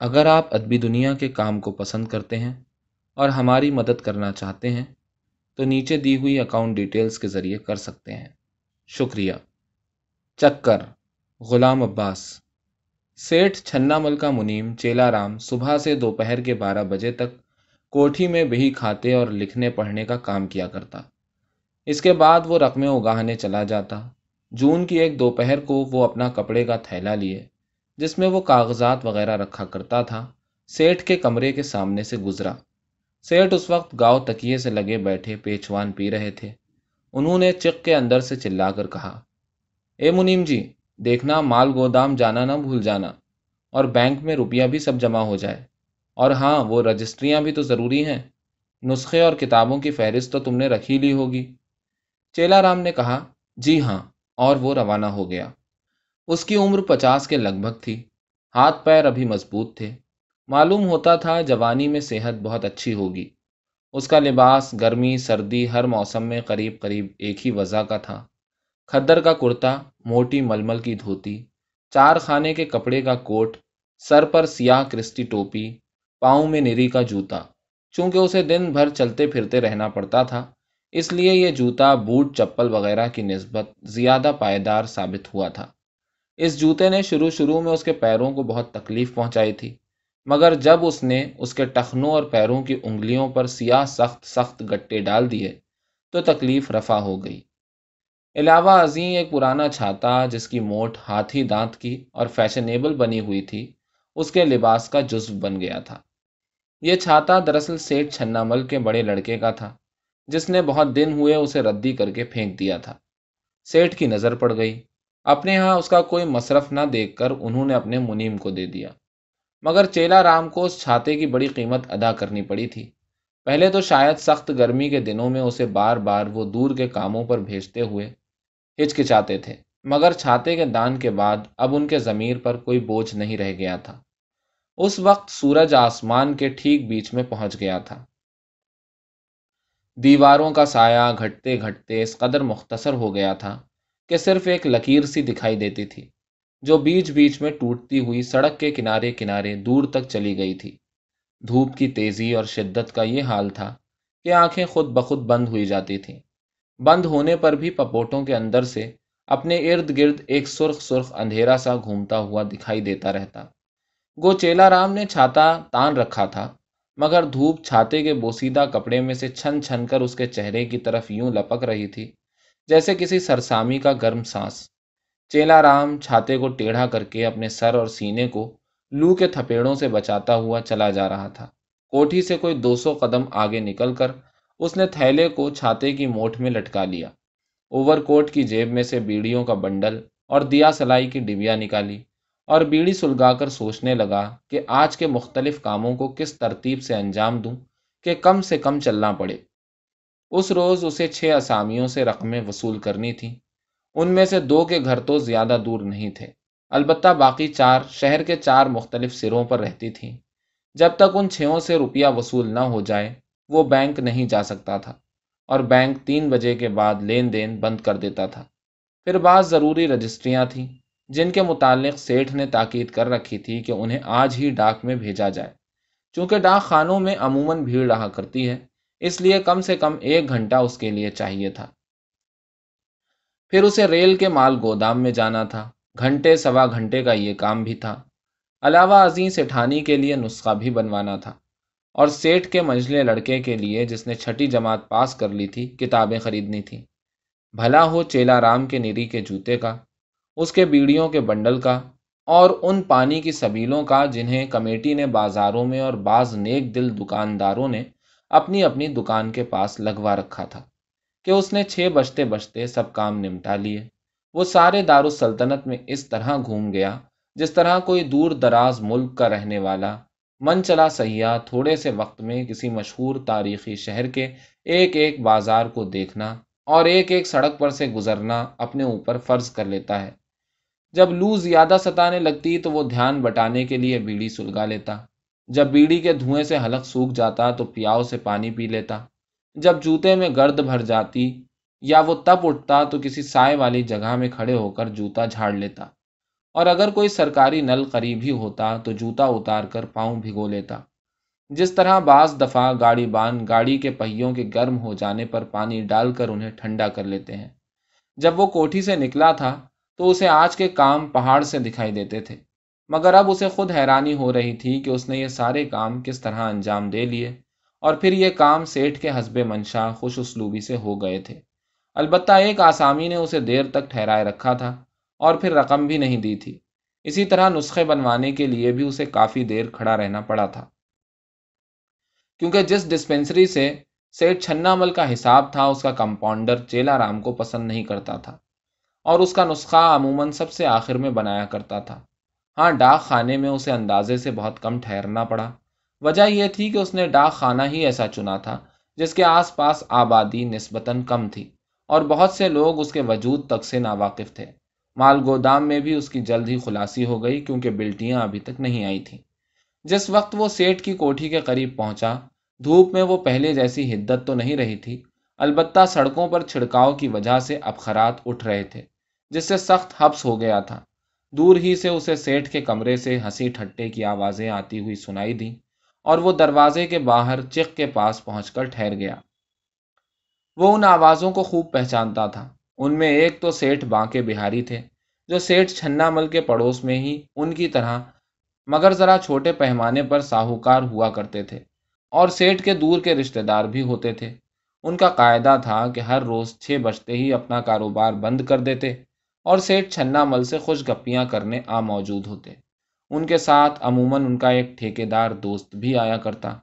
اگر آپ ادبی دنیا کے کام کو پسند کرتے ہیں اور ہماری مدد کرنا چاہتے ہیں، تو نیچے دی ہوئی اکاؤنٹ ڈیٹیلز کے ذریعے کر سکتے ہیں۔ شکریہ۔ چکر۔ غلام عباس۔ سیٹھ چھنا مل کا منیم چیلا رام صبح سے دوپہر کے بارہ بجے تک کوٹھی میں بہی کھاتے اور لکھنے پڑھنے کا کام کیا کرتا۔ اس کے بعد وہ رقمیں اگاہنے چلا جاتا۔ جون کی ایک دوپہر کو وہ اپنا کپڑے کا تھیلا لیے۔ جس میں وہ کاغذات وغیرہ رکھا کرتا تھا، سیٹھ کے کمرے کے سامنے سے گزرا۔ سیٹھ اس وقت گاؤں تکیے سے لگے بیٹھے پیچوان پی رہے تھے۔ انہوں نے چک کے اندر سے چلا کر کہا، اے منیم جی دیکھنا مال گودام جانا نہ بھول جانا، اور بینک میں روپیہ بھی سب جمع ہو جائے۔ اور ہاں وہ رجسٹریاں بھی تو ضروری ہیں۔ نسخے اور کتابوں کی فہرست تو تم نے رکھی لی ہوگی۔ چیلا رام نے کہا جی ہاں اور وہ روانہ ہو گیا۔ اس کی عمر پچاس کے لگ بھگ تھی۔ ہاتھ پیر ابھی مضبوط تھے۔ معلوم ہوتا تھا جوانی میں صحت بہت اچھی ہوگی۔ اس کا لباس، گرمی، سردی ہر موسم میں قریب قریب ایک ہی وضع کا تھا۔ کھدر کا کرتا، موٹی ململ کی دھوتی، چار خانے کے کپڑے کا کوٹ، سر پر سیاہ کرسٹی ٹوپی، پاؤں میں نری کا جوتا۔ چونکہ اسے دن بھر چلتے پھرتے رہنا پڑتا تھا، اس لیے یہ جوتا، بوٹ، چپل وغیرہ کی نسبت زیادہ پائیدار ثابت ہوا تھا۔ اس جوتے نے شروع شروع میں اس کے پیروں کو بہت تکلیف پہنچائی تھی، مگر جب اس نے اس کے ٹخنوں اور پیروں کی انگلیوں پر سیاہ سخت سخت گٹے ڈال دیے، تو تکلیف رفع ہو گئی۔ علاوہ ازیں ایک پرانا چھاتا جس کی موٹ ہاتھی دانت کی اور فیشنیبل بنی ہوئی تھی، اس کے لباس کا جزو بن گیا تھا۔ یہ چھاتا دراصل سیٹ چھنا مل کے بڑے لڑکے کا تھا، جس نے بہت دن ہوئے اسے ردی کر کے پھینک دیا تھا۔ سیٹھ کی نظر پڑ گئی۔ اپنے ہاں اس کا کوئی مصرف نہ دیکھ کر انہوں نے اپنے منیم کو دے دیا۔ مگر چیلا رام کو اس چھاتے کی بڑی قیمت ادا کرنی پڑی تھی۔ پہلے تو شاید سخت گرمی کے دنوں میں اسے بار بار وہ دور کے کاموں پر بھیجتے ہوئے ہچکچاتے تھے۔ مگر چھاتے کے دان کے بعد اب ان کے ضمیر پر کوئی بوجھ نہیں رہ گیا تھا۔ اس وقت سورج آسمان کے ٹھیک بیچ میں پہنچ گیا تھا۔ دیواروں کا سایہ گھٹتے گھٹتے اس قدر مختصر ہو گیا تھا۔ کہ صرف ایک لکیر سی دکھائی دیتی تھی، جو بیچ بیچ میں ٹوٹتی ہوئی سڑک کے کنارے کنارے دور تک چلی گئی تھی۔ دھوپ کی تیزی اور شدت کا یہ حال تھا کہ آنکھیں خود بخود بند ہوئی جاتی تھیں۔ بند ہونے پر بھی پپوٹوں کے اندر سے اپنے ارد گرد ایک سرخ سرخ اندھیرا سا گھومتا ہوا دکھائی دیتا رہتا۔ گو چیلا رام نے چھاتا تان رکھا تھا، مگر دھوپ چھاتے کے بوسیدہ کپڑے میں سے چھن چھن کر اس کے چہرے کی طرف یوں لپک رہی تھی جیسے کسی سرسامی کا گرم سانس۔ چیلا رام چھاتے کو ٹیڑھا کر کے اپنے سر اور سینے کو لو کے تھپیڑوں سے بچاتا ہوا چلا جا رہا تھا۔ کوٹھی سے کوئی دو سو قدم آگے نکل کر اس نے تھیلے کو چھاتے کی موٹ میں لٹکا لیا۔ اوور کوٹ کی جیب میں سے بیڑیوں کا بنڈل اور دیا سلائی کی ڈبیا نکالی اور بیڑی سلگا کر سوچنے لگا کہ آج کے مختلف کاموں کو کس ترتیب سے انجام دوں کہ کم سے کم چلنا پڑے۔ اس روز اسے چھ اسامیوں سے رقمیں وصول کرنی تھیں۔ ان میں سے دو کے گھر تو زیادہ دور نہیں تھے۔ البتہ باقی چار شہر کے چار مختلف سروں پر رہتی تھیں۔ جب تک ان چھوں سے روپیہ وصول نہ ہو جائے، وہ بینک نہیں جا سکتا تھا اور بینک تین بجے کے بعد لین دین بند کر دیتا تھا۔ پھر بعض ضروری رجسٹریاں تھیں، جن کے متعلق سیٹھ نے تاکید کر رکھی تھی کہ انہیں آج ہی ڈاک میں بھیجا جائے۔ چونکہ ڈاک خانوں میں عموماً بھیڑ رہا کرتی ہے اس لیے کم سے کم ایک گھنٹہ اس کے لیے چاہیے تھا۔ پھر اسے ریل کے مال گودام میں جانا تھا۔ گھنٹے سوا گھنٹے کا یہ کام بھی تھا۔ علاوہ ازیں سیٹھانی کے لیے نسخہ بھی بنوانا تھا۔ اور سیٹ کے منجلے لڑکے کے لیے جس نے چھٹی جماعت پاس کر لی تھی، کتابیں خریدنی تھیں۔ بھلا ہو چیلا رام کے نیری کے جوتے کا، اس کے بیڑیوں کے بنڈل کا، اور ان پانی کی سبیلوں کا جنہیں کمیٹی نے بازاروں میں اور بعض نیک دل دکانداروں نے اپنی اپنی دکان کے پاس لگوا رکھا تھا کہ اس نے چھ بجتے بجتے سب کام نمٹا لیے۔ وہ سارے دارالسلطنت میں اس طرح گھوم گیا جس طرح کوئی دور دراز ملک کا رہنے والا۔ من چلا سیاح تھوڑے سے وقت میں کسی مشہور تاریخی شہر کے ایک ایک بازار کو دیکھنا اور ایک ایک سڑک پر سے گزرنا اپنے اوپر فرض کر لیتا ہے۔ جب لو زیادہ ستانے لگتی تو وہ دھیان بٹانے کے لیے بیڑی سلگا لیتا۔ جب بیڑی کے دھوئیں سے حلق سوکھ جاتا تو پیاؤ سے پانی پی لیتا۔ جب جوتے میں گرد بھر جاتی یا وہ تپ اٹھتا تو کسی سائے والی جگہ میں کھڑے ہو کر جوتا جھاڑ لیتا۔ اور اگر کوئی سرکاری نل قریب ہی ہوتا تو جوتا اتار کر پاؤں بھگو لیتا۔ جس طرح بعض دفعہ گاڑی بان گاڑی کے پہیوں کے گرم ہو جانے پر پانی ڈال کر انہیں ٹھنڈا کر لیتے ہیں۔ جب وہ کوٹھی سے نکلا تھا تو اسے آج کے کام پہاڑ سے دکھائی دیتے تھے۔ مگر اب اسے خود حیرانی ہو رہی تھی کہ اس نے یہ سارے کام کس طرح انجام دے لیے اور پھر یہ کام سیٹھ کے حسب منشا خوش اسلوبی سے ہو گئے تھے۔ البتہ ایک آسامی نے اسے دیر تک ٹھہرائے رکھا تھا اور پھر رقم بھی نہیں دی تھی۔ اسی طرح نسخے بنوانے کے لیے بھی اسے کافی دیر کھڑا رہنا پڑا تھا۔ کیونکہ جس ڈسپینسری سے سیٹ چھنا مل کا حساب تھا، اس کا کمپاؤنڈر چیلا رام کو پسند نہیں کرتا تھا اور اس کا نسخہ عموماً سب سے آخر میں بنایا کرتا تھا۔ ہاں ڈاک خانے میں اسے اندازے سے بہت کم ٹھہرنا پڑا۔ وجہ یہ تھی کہ اس نے ڈاک خانہ ہی ایسا چنا تھا جس کے آس پاس آبادی نسبتاً کم تھی اور بہت سے لوگ اس کے وجود تک سے ناواقف تھے۔ مال گودام میں بھی اس کی جلد ہی خلاصی ہو گئی کیونکہ بلٹیاں ابھی تک نہیں آئی تھیں۔ جس وقت وہ سیٹ کی کوٹھی کے قریب پہنچا، دھوپ میں وہ پہلے جیسی حدت تو نہیں رہی تھی، البتہ سڑکوں پر چھڑکاؤ کی وجہ سے ابخرات اٹھ رہے تھے، جس سے سخت حبس ہو گیا تھا۔ دور ہی سے اسے سیٹھ کے کمرے سے ہنسی ٹھٹے کی آوازیں آتی ہوئی سنائی دیں اور وہ دروازے کے باہر چک کے پاس پہنچ کر ٹھہر گیا۔ وہ ان آوازوں کو خوب پہچانتا تھا۔ ان میں ایک تو سیٹھ بانکے بہاری تھے، جو سیٹھ چھنا مل کے پڑوس میں ہی ان کی طرح، مگر ذرا چھوٹے پیمانے پر ساہوکار ہوا کرتے تھے اور سیٹھ کے دور کے رشتہ دار بھی ہوتے تھے۔ ان کا قاعدہ تھا کہ ہر روز چھ بجتے ہی اپنا کاروبار بند کر دیتے اور سیٹ چھنا مل سے خوش گپیاں کرنے آ موجود ہوتے۔ ان کے ساتھ عموماً ان کا ایک ٹھیکے دار دوست بھی آیا کرتا۔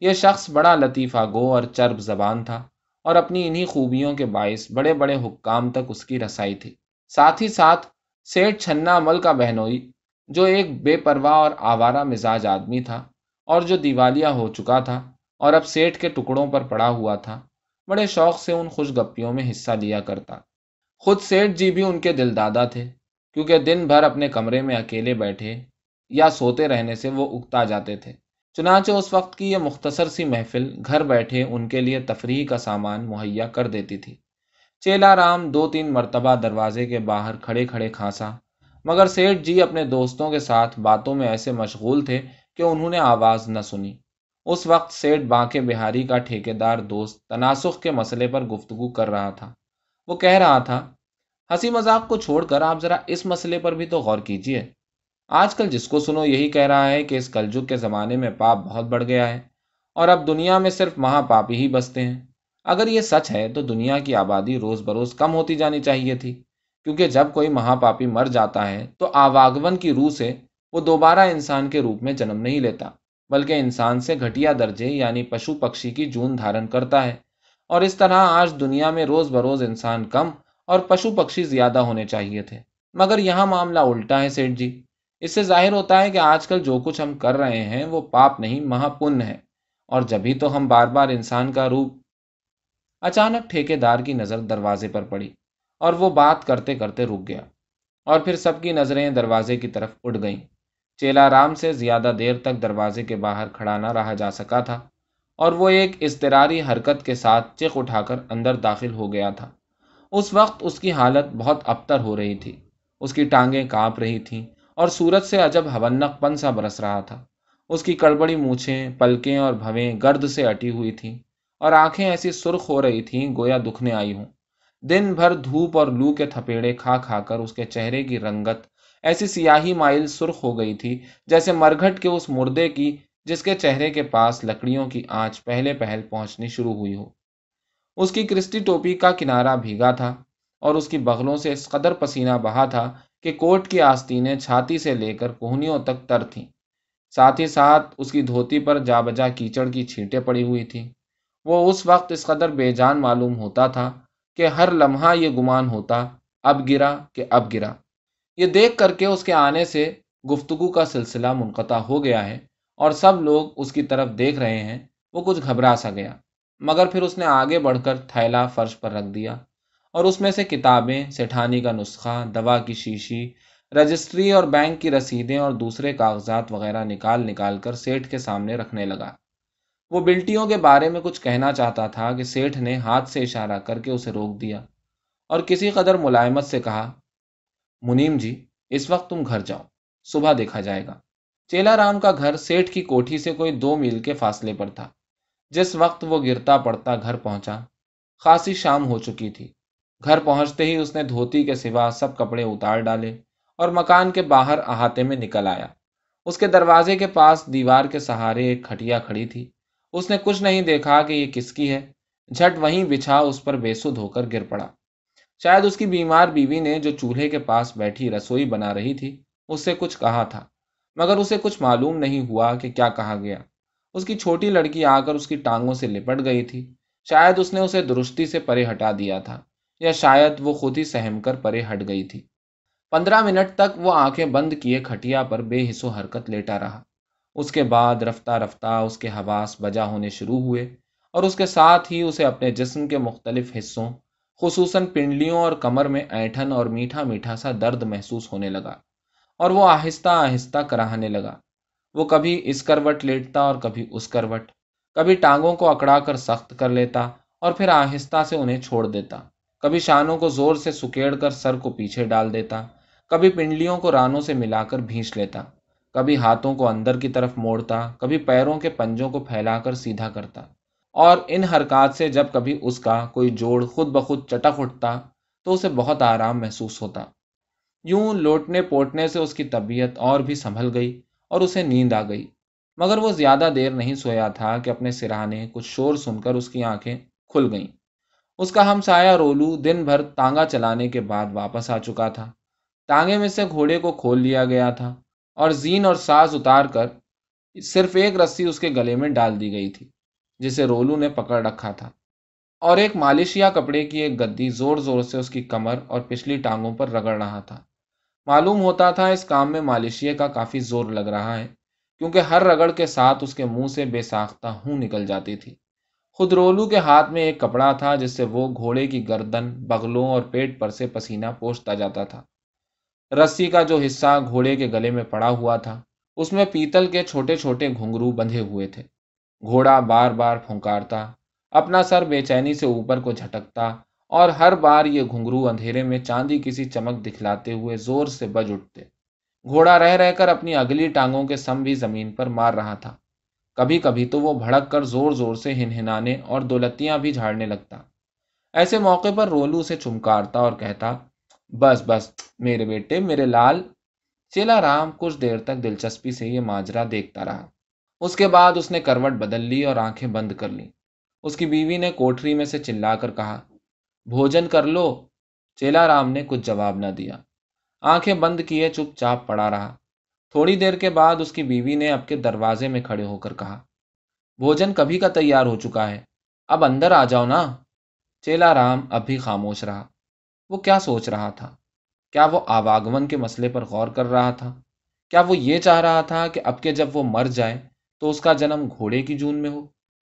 یہ شخص بڑا لطیفہ گو اور چرب زبان تھا اور اپنی انہی خوبیوں کے باعث بڑے بڑے حکام تک اس کی رسائی تھی۔ ساتھ ہی ساتھ سیٹ چھنا مل کا بہنوئی، جو ایک بے پرواہ اور آوارہ مزاج آدمی تھا اور جو دیوالیہ ہو چکا تھا اور اب سیٹ کے ٹکڑوں پر پڑا ہوا تھا، بڑے شوق سے ان خوش گپیوں میں حصہ لیا کرتا۔ خود سیٹھ جی بھی ان کے دل دادا تھے، کیونکہ دن بھر اپنے کمرے میں اکیلے بیٹھے یا سوتے رہنے سے وہ اگتا جاتے تھے۔ چنانچہ اس وقت کی یہ مختصر سی محفل گھر بیٹھے ان کے لیے تفریح کا سامان مہیا کر دیتی تھی۔ چیلا رام دو تین مرتبہ دروازے کے باہر کھڑے کھڑے کھانسا، مگر سیٹھ جی اپنے دوستوں کے ساتھ باتوں میں ایسے مشغول تھے کہ انہوں نے آواز نہ سنی۔ اس وقت سیٹھ بانکے بہاری کا ٹھیکے دار دوست تناسخ کے مسئلے پر گفتگو کر رہا تھا۔ وہ کہہ رہا تھا، ہنسی مذاق کو چھوڑ کر آپ ذرا اس مسئلے پر بھی تو غور کیجیے آج کل جس کو سنو یہی کہہ رہا ہے کہ اس کلجگ کے زمانے میں پاپ بہت بڑھ گیا ہے اور اب دنیا میں صرف مہا پاپی ہی بستے ہیں۔ اگر یہ سچ ہے تو دنیا کی آبادی روز بروز کم ہوتی جانی چاہیے تھی، کیونکہ جب کوئی مہا پاپی مر جاتا ہے تو آواگون کی روح سے وہ دوبارہ انسان کے روپ میں جنم نہیں لیتا، بلکہ انسان سے گھٹیا درجے یعنی پشو پکشی کی جون دھارن کرتا ہے۔ اور اس طرح آج دنیا میں روز بروز انسان کم اور پشو پکشی زیادہ ہونے چاہیے تھے۔ مگر یہاں معاملہ الٹا ہے سیٹھ جی۔ اس سے ظاہر ہوتا ہے کہ آج کل جو کچھ ہم کر رہے ہیں وہ پاپ نہیں مہا پن ہے۔ اور جبھی تو ہم بار بار انسان کا روپ اچانک ٹھیکے دار کی نظر دروازے پر پڑی اور وہ بات کرتے کرتے رک گیا۔ اور پھر سب کی نظریں دروازے کی طرف اٹھ گئیں۔ چیلا رام سے زیادہ دیر تک دروازے کے باہر کھڑا نہ رہا جا سکا تھا۔ اور وہ ایک اضطراری حرکت کے ساتھ چک اٹھا کر اندر داخل ہو گیا تھا۔ اس وقت اس کی حالت بہت ابتر ہو رہی تھی۔ اس کی ٹانگیں کانپ رہی تھیں اور سورج سے عجب ہونق پن سا برس رہا تھا۔ اس کی کڑبڑی مونچھیں، پلکیں اور بھویں گرد سے اٹی ہوئی تھیں اور آنکھیں ایسی سرخ ہو رہی تھیں گویا دکھنے آئی ہوں۔ دن بھر دھوپ اور لو کے تھپیڑے کھا کھا کر اس کے چہرے کی رنگت ایسی سیاہی مائل سرخ ہو گئی تھی جیسے مرگھٹ کے اس مردے کی جس کے چہرے کے پاس لکڑیوں کی آنچ پہلے پہل پہنچنی شروع ہوئی ہو۔ اس کی کرسٹی ٹوپی کا کنارا بھیگا تھا اور اس کی بغلوں سے اس قدر پسینہ بہا تھا کہ کوٹ کی آستینیں چھاتی سے لے کر کوہنیوں تک تر تھیں۔ ساتھ ہی ساتھ اس کی دھوتی پر جا بجا کیچڑ کی چھینٹیں پڑی ہوئی تھیں۔ وہ اس وقت اس قدر بے جان معلوم ہوتا تھا کہ ہر لمحہ یہ گمان ہوتا، اب گرا کہ اب گرا۔ یہ دیکھ کر کے اس کے آنے سے گفتگو کا سلسلہ منقطع ہو گیا ہے۔ اور سب لوگ اس کی طرف دیکھ رہے ہیں۔ وہ کچھ گھبرا سا گیا، مگر پھر اس نے آگے بڑھ کر تھیلا فرش پر رکھ دیا اور اس میں سے کتابیں، سیٹھانی کا نسخہ، دوا کی شیشی، رجسٹری اور بینک کی رسیدیں اور دوسرے کاغذات وغیرہ نکال نکال کر سیٹھ کے سامنے رکھنے لگا۔ وہ بلٹیوں کے بارے میں کچھ کہنا چاہتا تھا کہ سیٹھ نے ہاتھ سے اشارہ کر کے اسے روک دیا اور کسی قدر ملائمت سے کہا، منیم جی اس وقت تم گھر جاؤ، صبح دیکھا جائے گا۔ چیلا رام کا گھر سیٹھ کی کوٹھی سے کوئی دو میل کے فاصلے پر تھا۔ جس وقت وہ گرتا پڑتا گھر پہنچا، خاصی شام ہو چکی تھی۔ گھر پہنچتے ہی اس نے دھوتی کے سوا سب کپڑے اتار ڈالے اور مکان کے باہر احاطے میں نکل آیا۔ اس کے دروازے کے پاس دیوار کے سہارے ایک کھٹیا کھڑی تھی۔ اس نے کچھ نہیں دیکھا کہ یہ کس کی ہے۔ جھٹ وہیں بچھا اس پر بے سد ہو کر گر پڑا۔ شاید اس کی بیمار بیوی نے جو چولہے کے پاس بیٹھی رسوئی بنا رہی تھی، اس سے کچھ کہا تھا۔ مگر اسے کچھ معلوم نہیں ہوا کہ کیا کہا گیا۔ اس کی چھوٹی لڑکی آ کر اس کی ٹانگوں سے لپٹ گئی تھی۔ شاید اس نے اسے درستی سے پرے ہٹا دیا تھا، یا شاید وہ خود ہی سہم کر پرے ہٹ گئی تھی۔ پندرہ منٹ تک وہ آنکھیں بند کیے کھٹیا پر بے حص و حرکت لیٹا رہا۔ اس کے بعد رفتہ رفتہ اس کے حواس بجا ہونے شروع ہوئے اور اس کے ساتھ ہی اسے اپنے جسم کے مختلف حصوں، خصوصاً پنڈلیوں اور کمر میں اینٹھن اور میٹھا میٹھا سا درد محسوس ہونے لگا۔ اور وہ آہستہ آہستہ کراہنے لگا۔ وہ کبھی اس کروٹ لیٹتا اور کبھی اس کروٹ۔ کبھی ٹانگوں کو اکڑا کر سخت کر لیتا اور پھر آہستہ سے انہیں چھوڑ دیتا۔ کبھی شانوں کو زور سے سکیڑ کر سر کو پیچھے ڈال دیتا۔ کبھی پنڈلیوں کو رانوں سے ملا کر بھینچ لیتا۔ کبھی ہاتھوں کو اندر کی طرف موڑتا۔ کبھی پیروں کے پنجوں کو پھیلا کر سیدھا کرتا۔ اور ان حرکات سے جب کبھی اس کا کوئی جوڑ خود بخود چٹک اٹھتا تو اسے بہت آرام محسوس ہوتا۔ یوں لوٹنے پوٹنے سے اس کی طبیعت اور بھی سنبھل گئی اور اسے نیند آ گئی۔ مگر وہ زیادہ دیر نہیں سویا تھا کہ اپنے سراہنے کچھ شور سن کر اس کی آنکھیں کھل گئیں۔ اس کا ہم سایہ رولو دن بھر تانگا چلانے کے بعد واپس آ چکا تھا۔ تانگے میں سے گھوڑے کو کھول لیا گیا تھا اور زین اور ساز اتار کر صرف ایک رسی اس کے گلے میں ڈال دی گئی تھی، جسے رولو نے پکڑ رکھا تھا۔ اور ایک مالشیا کپڑے کی ایک گدی زور زور سے اس کی کمر اور پچھلی ٹانگوں پر رگڑ رہا تھا۔ معلوم ہوتا تھا اس کام میں مالشیے کا کافی زور لگ رہا ہے، کیونکہ ہر رگڑ کے ساتھ اس کے منہ سے بے ساختہ ہوں نکل جاتی تھی۔ خود رولو کے ہاتھ میں ایک کپڑا تھا جس سے وہ گھوڑے کی گردن، بغلوں اور پیٹ پر سے پسینہ پوچھتا جاتا تھا۔ رسی کا جو حصہ گھوڑے کے گلے میں پڑا ہوا تھا، اس میں پیتل کے چھوٹے چھوٹے گھنگرو بندھے ہوئے تھے۔ گھوڑا بار بار پھنکارتا اپنا سر بے چینی سے اوپر کو جھٹکتا اور ہر بار یہ گھنگرو اندھیرے میں چاندی کسی چمک دکھلاتے ہوئے زور سے بج اٹھتے۔ گھوڑا رہ رہ کر اپنی اگلی ٹانگوں کے سم بھی زمین پر مار رہا تھا۔ کبھی کبھی تو وہ بھڑک کر زور زور سے ہنہنانے اور دولتیاں بھی جھاڑنے لگتا۔ ایسے موقع پر رولو سے چمکارتا اور کہتا، بس بس، میرے بیٹے، میرے لال چیلا رام کچھ دیر تک دلچسپی سے یہ ماجرا دیکھتا رہا۔ اس کے بعد اس نے کروٹ بدل لی اور آنکھیں بند کر لی اس کی بیوی نے کوٹری میں سے چلا کر کہا بھوجن کر لو۔ چیلا رام نے کچھ جواب نہ دیا۔ آنکھیں بند کیے، چپ چاپ پڑا رہا۔ تھوڑی دیر کے بعد اس کی بیوی نے اب کے دروازے میں کھڑے ہو کر کہا، بھوجن کبھی کا تیار ہو چکا ہے۔ اب اندر آ جاؤ نا۔ چیلا رام اب بھی خاموش رہا۔ وہ کیا سوچ رہا تھا؟ کیا وہ آواگمن کے مسئلے پر غور کر رہا تھا؟ کیا وہ یہ چاہ رہا تھا کہ اب کے جب وہ مر جائے تو اس کا جنم گھوڑے کی جون میں ہو؟